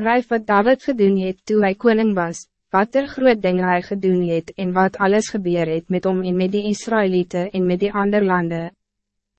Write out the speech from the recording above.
Skryf wat David gedoen het toe hy koning was, wat er groot dinge hy gedoen het en wat alles gebeur het met hom en met die Israëlieten en met die ander landen,